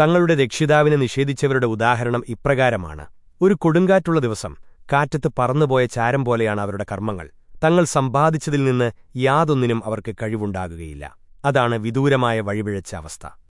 തങ്ങളുടെ രക്ഷിതാവിനെ നിഷേധിച്ചവരുടെ ഉദാഹരണം ഇപ്രകാരമാണ്. ഒരു കൊടുങ്കാറ്റുള്ള ദിവസം കാറ്റത്ത് പറന്നുപോയ ചാരം പോലെയാണ് അവരുടെ കർമ്മങ്ങൾ. തങ്ങൾ സമ്പാദിച്ചതിൽ നിന്ന് യാതൊന്നിനും അവർക്ക് കഴിവുണ്ടാകുകയില്ല. അതാണ് വിദൂരമായ വഴിപിഴച്ച അവസ്ഥ.